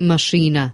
machine